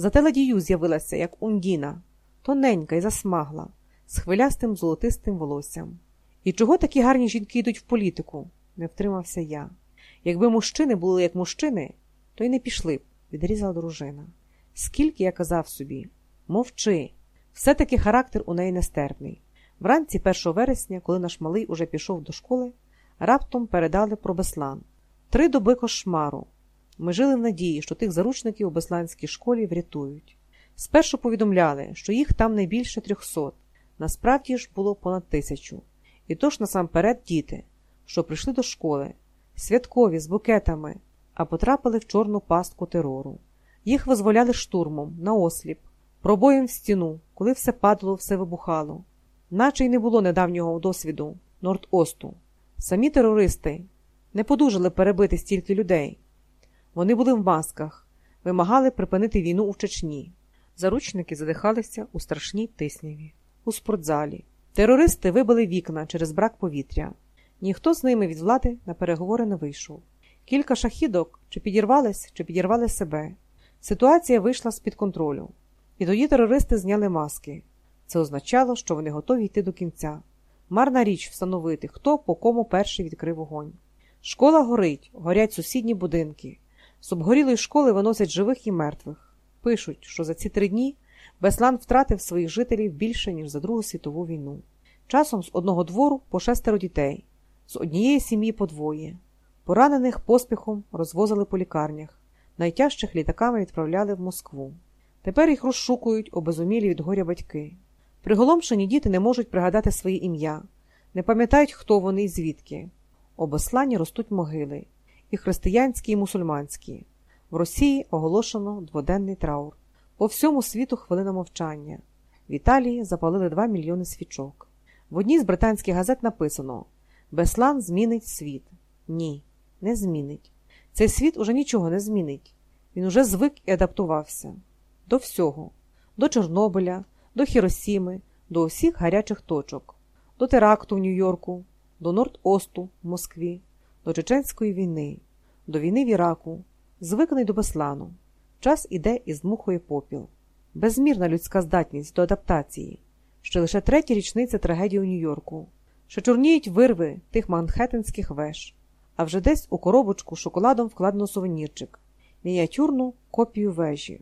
Зате ладію з'явилася, як Ундіна, тоненька і засмагла, з хвилястим золотистим волоссям. І чого такі гарні жінки йдуть в політику? не втримався я. Якби мужчини були як мужчини, то й не пішли б, відрізала дружина. Скільки я казав собі, мовчи, все-таки характер у неї нестерпний. Вранці 1 вересня, коли наш малий уже пішов до школи, раптом передали про Беслан. Три доби кошмару. Ми жили в надії, що тих заручників у Бесланській школі врятують. Спершу повідомляли, що їх там не більше трьохсот, насправді ж було понад тисячу. І тож насамперед діти, що прийшли до школи, святкові з букетами, а потрапили в чорну пастку терору. Їх визволяли штурмом, наосліп, пробоєм в стіну, коли все падало, все вибухало. Наче й не було недавнього досвіду Норд-Осту. Самі терористи не подужали перебити стільки людей. Вони були в масках, вимагали припинити війну у Чечні. Заручники задихалися у страшній тисняві, у спортзалі. Терористи вибили вікна через брак повітря. Ніхто з ними від влади на переговори не вийшов. Кілька шахідок чи підірвались, чи підірвали себе. Ситуація вийшла з-під контролю. І тоді терористи зняли маски. Це означало, що вони готові йти до кінця. Марна річ встановити, хто по кому перший відкрив вогонь. Школа горить, горять сусідні будинки. З обгорілої школи виносять живих і мертвих. Пишуть, що за ці три дні Беслан втратив своїх жителів більше, ніж за Другу світову війну. Часом з одного двору по шестеро дітей, з однієї сім'ї по двоє. Поранених поспіхом розвозили по лікарнях, найтяжчих літаками відправляли в Москву. Тепер їх розшукують обезумілі від горя батьки. Приголомшені діти не можуть пригадати своє ім'я, не пам'ятають, хто вони і звідки. Об Ослані ростуть могили і християнські, і мусульманські. В Росії оголошено дводенний траур. По всьому світу хвилина мовчання. В Італії запалили 2 мільйони свічок. В одній з британських газет написано Беслан змінить світ. Ні, не змінить. Цей світ уже нічого не змінить. Він уже звик і адаптувався. До всього, до Чорнобиля, до Хіросіми, до усіх гарячих точок, до теракту в Нью-Йорку, до Норд-Осту в Москві, до Чеченської війни, до війни в Іраку, звиканий до Беслану. Час іде і змухує попіл. Безмірна людська здатність до адаптації, що лише третя річниця трагедії у Нью-Йорку, що чорніють вирви тих манхеттенських веж, а вже десь у коробочку шоколадом вкладено сувенірчик, мініатюрну копію вежі,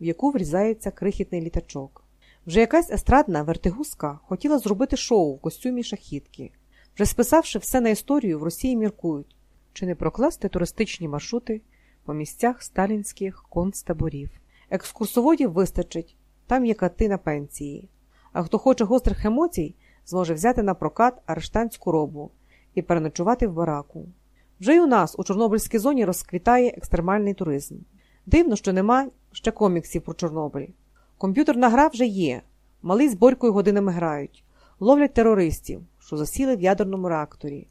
в яку врізається крихітний літачок. Вже якась естрадна вертигузка хотіла зробити шоу в костюмі шахітки. Вже списавши все на історію, в Росії міркують, чи не прокласти туристичні маршрути по місцях сталінських концтаборів. Екскурсоводів вистачить, там є кати на пенсії. А хто хоче гострих емоцій, зможе взяти на прокат арештантську робу і переночувати в бараку. Вже й у нас у Чорнобильській зоні розквітає екстремальний туризм. Дивно, що нема ще коміксів про Чорнобиль. Комп'ютерна гра вже є, мали з борькою годинами грають, ловлять терористів, що засіли в ядерному реакторі.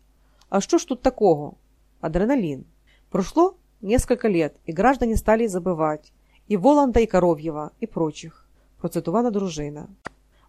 А що ж тут такого? Адреналин. Прошло несколько лет, и граждане стали забивати і Воланда, і Коров'єва, і прочих, процитувала дружина.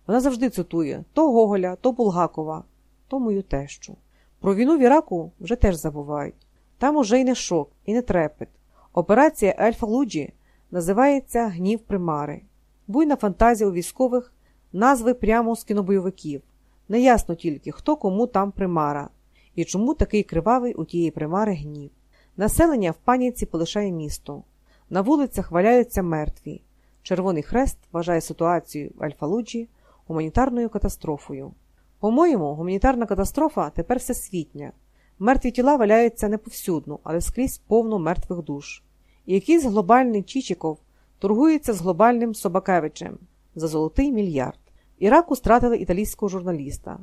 Вона завжди цитує то Гоголя, то Булгакова, то мою тещу. Про війну в Іраку вже теж забувають. Там уже й не шок, і не трепет. Операція Альфа Луджі називається Гнів примари. Буйна фантазія у військових, назви прямо з кінобойовиків. Неясно тільки, хто кому там примара, і чому такий кривавий у тієї примари гнів. Населення в паніці полишає місто. На вулицях валяються мертві. Червоний хрест вважає ситуацію в Альфалуджі гуманітарною катастрофою. По-моєму, гуманітарна катастрофа тепер всесвітня. Мертві тіла валяються не повсюдно, але скрізь повно мертвих душ. І якийсь глобальний Чічіков торгується з глобальним Собакевичем за золотий мільярд. Іраку стратили італійського журналіста.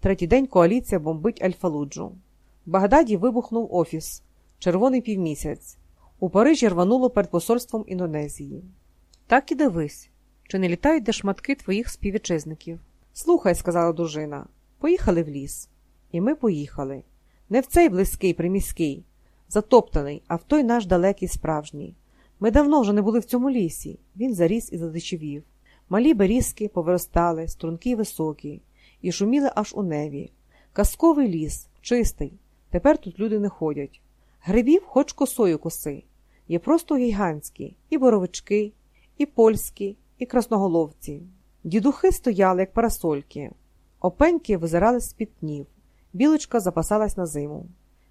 Третій день коаліція бомбить Альфалуджу. В Багдаді вибухнув офіс, червоний півмісяць. У Парижі рвануло перед посольством Індонезії. Так і дивись, чи не літають де шматки твоїх співвітчизників. Слухай, сказала дружина, поїхали в ліс. І ми поїхали. Не в цей близький приміський, затоптаний, а в той наш далекий справжній. Ми давно вже не були в цьому лісі. Він заріс і задичевів. Малі берізки повиростали, струнки високі, і шуміли аж у неві. Казковий ліс, чистий. Тепер тут люди не ходять. Грибів хоч косою коси. Є просто гігантські, і боровички, і польські, і красноголовці. Дідухи стояли, як парасольки, опеньки визирали з під пнів, білочка запасалась на зиму.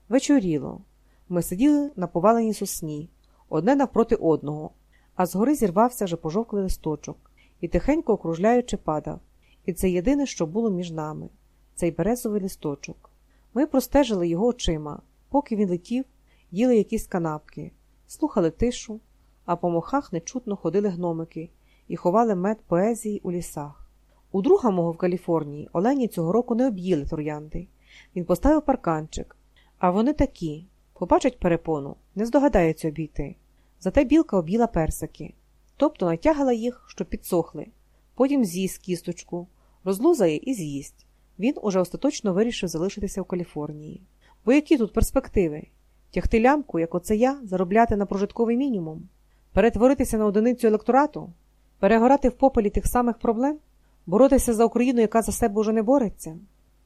Вечоріло. Ми сиділи на поваленій сосні, одне навпроти одного, а згори зірвався вже пожовклий листочок і тихенько окружляючи падав. І це єдине, що було між нами цей березовий листочок. Ми простежили його очима, поки він летів, їли якісь канапки, слухали тишу, а по мохах нечутно ходили гномики і ховали мед поезії у лісах. У друга мого в Каліфорнії Олені цього року не об'їли троянди. Він поставив парканчик, а вони такі побачать перепону, не здогадаються обійти. Зате білка об'їла персики, тобто натягала їх, щоб підсохли, потім з'їсть кісточку, розлузає і з'їсть. Він уже остаточно вирішив залишитися в Каліфорнії. Бо які тут перспективи? Тягти лямку, як оце я, заробляти на прожитковий мінімум, перетворитися на одиницю електорату, перегорати в попелі тих самих проблем, боротися за Україну, яка за себе уже не бореться,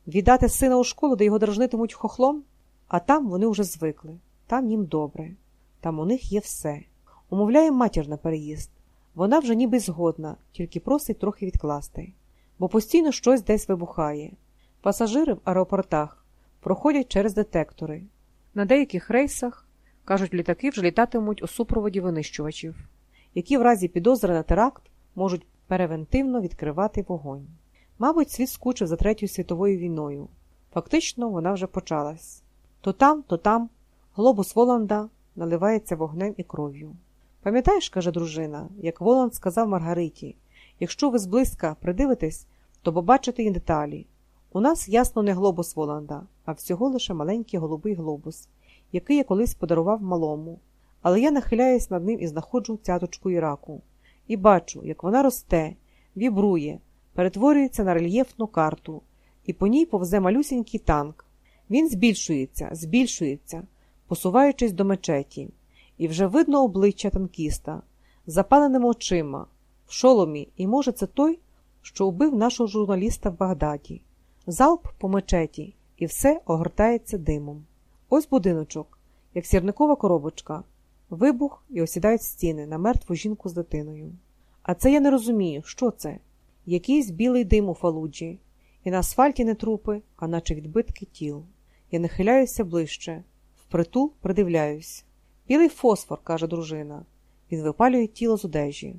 віддати сина у школу, де його дражнитимуть хохлом, а там вони вже звикли, там їм добре, там у них є все. Умовляє матір на переїзд. Вона вже ніби згодна, тільки просить трохи відкласти, бо постійно щось десь вибухає. Пасажири в аеропортах проходять через детектори. На деяких рейсах, кажуть, літаки вже літатимуть у супроводі винищувачів, які в разі підозри на теракт можуть превентивно відкривати вогонь. Мабуть, світ скучив за Третьою світовою війною. Фактично, вона вже почалась. То там, то там глобус Воланда наливається вогнем і кров'ю. Пам'ятаєш, каже дружина, як Воланд сказав Маргариті, якщо ви зблизька придивитесь, то побачите і деталі. У нас ясно не глобус Воланда, а всього лише маленький голубий глобус, який я колись подарував малому. Але я нахиляюсь над ним і знаходжу цяточку Іраку. І бачу, як вона росте, вібрує, перетворюється на рельєфну карту, і по ній повзе малюсінький танк. Він збільшується, збільшується, посуваючись до мечеті, і вже видно обличчя танкіста, запаленими очима, в шоломі, і, може, це той, що убив нашого журналіста в Багдаді. Залп по мечеті, і все огортається димом. Ось будиночок, як сірникова коробочка, вибух і осідають стіни на мертву жінку з дитиною. А це я не розумію, що це? Якийсь білий дим у фалуджі, і на асфальті не трупи, а наче відбитки тіл. Я нахиляюся ближче, впритул придивляюсь. Білий фосфор, каже дружина. Він випалює тіло з одежі.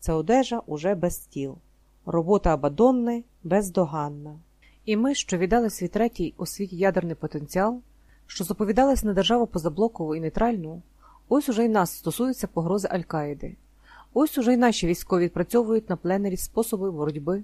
Це одежа уже без тіл. Робота Абадонни бездоганна. І ми, що віддали свій третій у світі ядерний потенціал, що заповідалися на державу позаблокову і нейтральну, ось уже й нас стосуються погрози Аль-Каїди. Ось уже й наші військові відпрацьовують на пленері способи боротьби